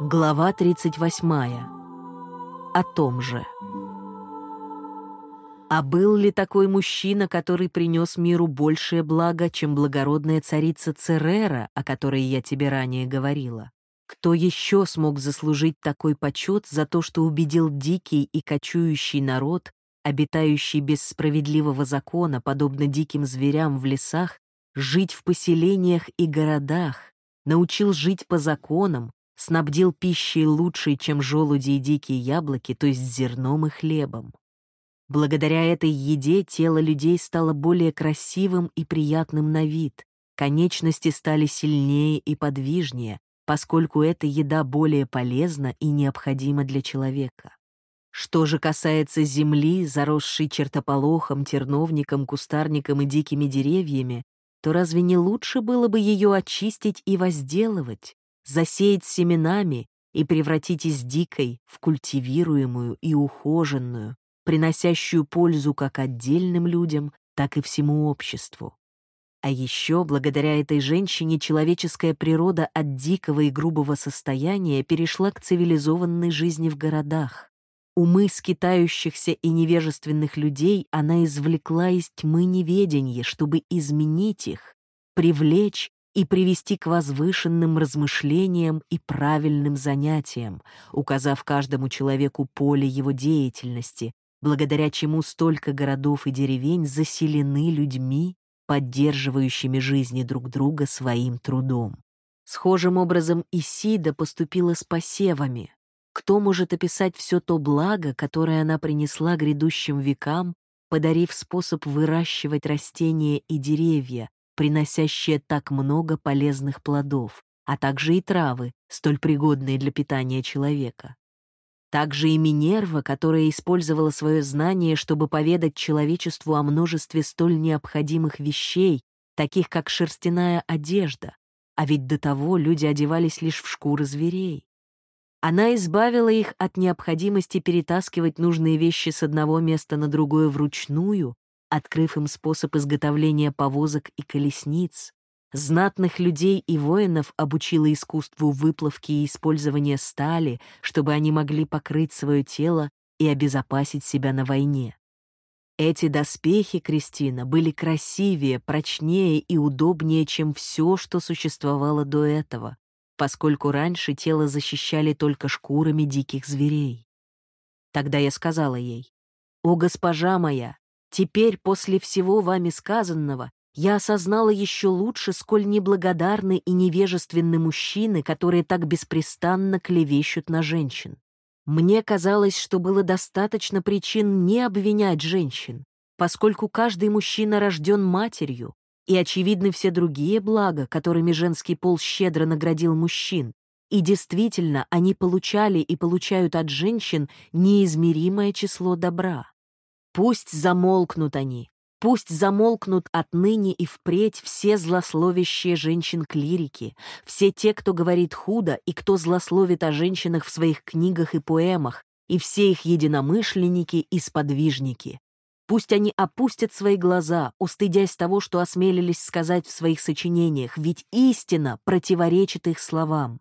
Глава 38. О том же. А был ли такой мужчина, который принес миру большее благо, чем благородная царица Церера, о которой я тебе ранее говорила? Кто еще смог заслужить такой почет за то, что убедил дикий и кочующий народ, обитающий без справедливого закона, подобно диким зверям в лесах, жить в поселениях и городах, научил жить по законам, снабдил пищей лучшей, чем желуди и дикие яблоки, то есть зерном и хлебом. Благодаря этой еде тело людей стало более красивым и приятным на вид, конечности стали сильнее и подвижнее, поскольку эта еда более полезна и необходима для человека. Что же касается земли, заросшей чертополохом, терновником, кустарником и дикими деревьями, то разве не лучше было бы ее очистить и возделывать, засеять семенами и превратить из дикой в культивируемую и ухоженную, приносящую пользу как отдельным людям, так и всему обществу. А еще, благодаря этой женщине, человеческая природа от дикого и грубого состояния перешла к цивилизованной жизни в городах. Умы скитающихся и невежественных людей она извлекла из тьмы неведенья, чтобы изменить их, привлечь и привести к возвышенным размышлениям и правильным занятиям, указав каждому человеку поле его деятельности, благодаря чему столько городов и деревень заселены людьми, поддерживающими жизни друг друга своим трудом. Схожим образом Исида поступила с посевами. Кто может описать все то благо, которое она принесла грядущим векам, подарив способ выращивать растения и деревья, приносящие так много полезных плодов, а также и травы, столь пригодные для питания человека. Также и Минерва, которая использовала свое знание, чтобы поведать человечеству о множестве столь необходимых вещей, таких как шерстяная одежда, а ведь до того люди одевались лишь в шкуры зверей. Она избавила их от необходимости перетаскивать нужные вещи с одного места на другое вручную, открыв им способ изготовления повозок и колесниц, знатных людей и воинов обучила искусству выплавки и использования стали, чтобы они могли покрыть свое тело и обезопасить себя на войне. Эти доспехи Кристина были красивее, прочнее и удобнее, чем все, что существовало до этого, поскольку раньше тело защищали только шкурами диких зверей. Тогда я сказала ей, «О, госпожа моя, Теперь, после всего вами сказанного, я осознала еще лучше, сколь неблагодарны и невежественны мужчины, которые так беспрестанно клевещут на женщин. Мне казалось, что было достаточно причин не обвинять женщин, поскольку каждый мужчина рожден матерью, и очевидны все другие блага, которыми женский пол щедро наградил мужчин, и действительно они получали и получают от женщин неизмеримое число добра. Пусть замолкнут они, пусть замолкнут отныне и впредь все злословящие женщин-клирики, все те, кто говорит худо и кто злословит о женщинах в своих книгах и поэмах, и все их единомышленники и сподвижники. Пусть они опустят свои глаза, устыдясь того, что осмелились сказать в своих сочинениях, ведь истина противоречит их словам.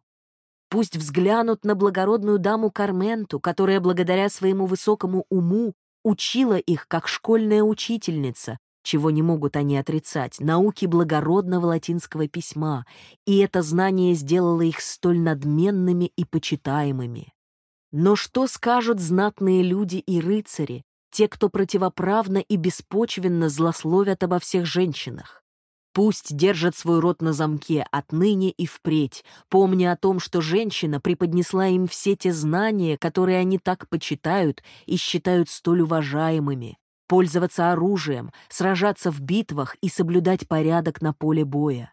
Пусть взглянут на благородную даму Карменту, которая благодаря своему высокому уму учила их как школьная учительница, чего не могут они отрицать, науки благородного латинского письма, и это знание сделало их столь надменными и почитаемыми. Но что скажут знатные люди и рыцари, те, кто противоправно и беспочвенно злословят обо всех женщинах? Пусть держат свой рот на замке отныне и впредь, помня о том, что женщина преподнесла им все те знания, которые они так почитают и считают столь уважаемыми. Пользоваться оружием, сражаться в битвах и соблюдать порядок на поле боя.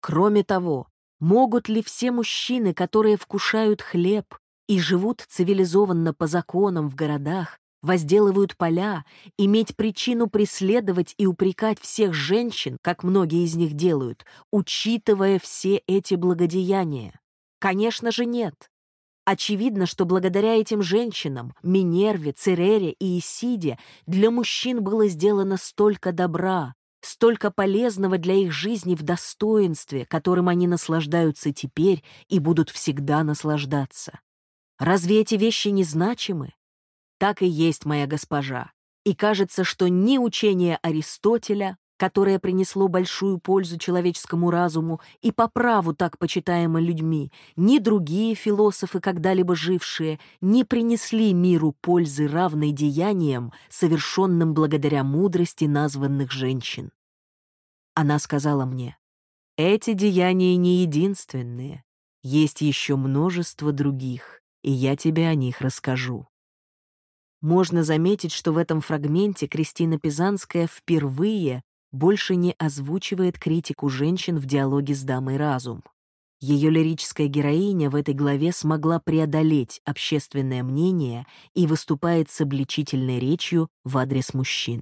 Кроме того, могут ли все мужчины, которые вкушают хлеб и живут цивилизованно по законам в городах, возделывают поля, иметь причину преследовать и упрекать всех женщин, как многие из них делают, учитывая все эти благодеяния? Конечно же, нет. Очевидно, что благодаря этим женщинам, Минерве, Церере и Исиде, для мужчин было сделано столько добра, столько полезного для их жизни в достоинстве, которым они наслаждаются теперь и будут всегда наслаждаться. Разве эти вещи не значимы? Так и есть, моя госпожа. И кажется, что ни учение Аристотеля, которое принесло большую пользу человеческому разуму и по праву так почитаемо людьми, ни другие философы, когда-либо жившие, не принесли миру пользы, равной деяниям, совершенным благодаря мудрости названных женщин. Она сказала мне, «Эти деяния не единственные, есть еще множество других, и я тебе о них расскажу». Можно заметить, что в этом фрагменте Кристина Пизанская впервые больше не озвучивает критику женщин в диалоге с дамой разум. Ее лирическая героиня в этой главе смогла преодолеть общественное мнение и выступает с обличительной речью в адрес мужчин.